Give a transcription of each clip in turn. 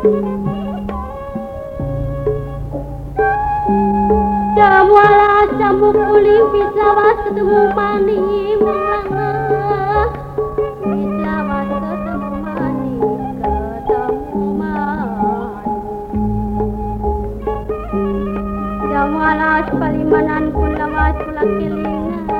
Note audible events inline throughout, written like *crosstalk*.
Dawala cambuk uling bisa ketemu mani mengangat Bisa ketemu mani ketemu mani Dawala palimanan pun lawas pulang kilingan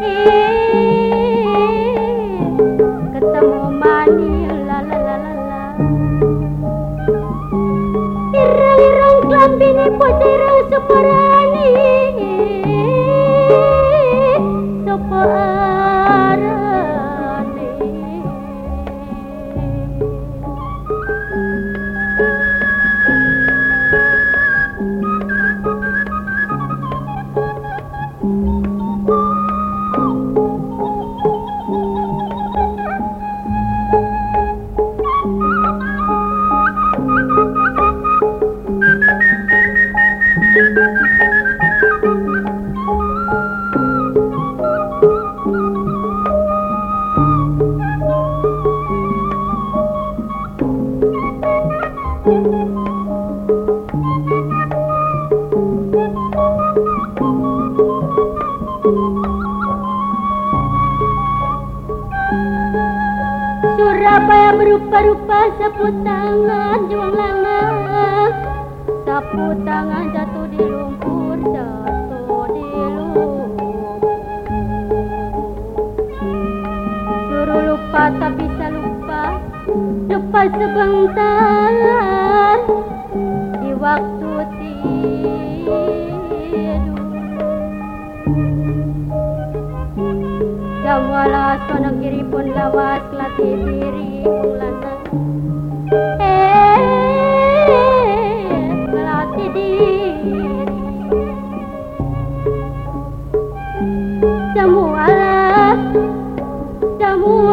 你 *laughs* Berupa-rupa sapu tangan juang lanang Sapu tangan jatuh di lumpur Jatuh di lumpur. Suruh lupa tak bisa lupa Lupa sebentar. Di waktu tidur. Jawalah sono kiri pun lawas latih diri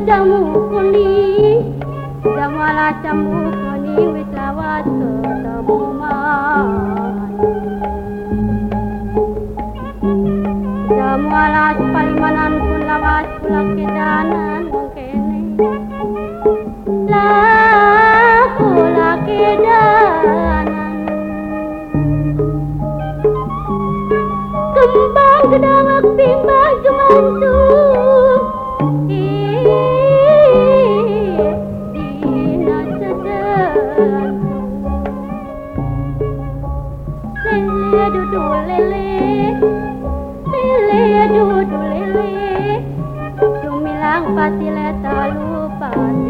jamu kuni jamala jamu kuni wis awat ketemu jamala paling manan pun lawas pulang ke tanah lele du du lele lele du du lele cumilang pati lupa.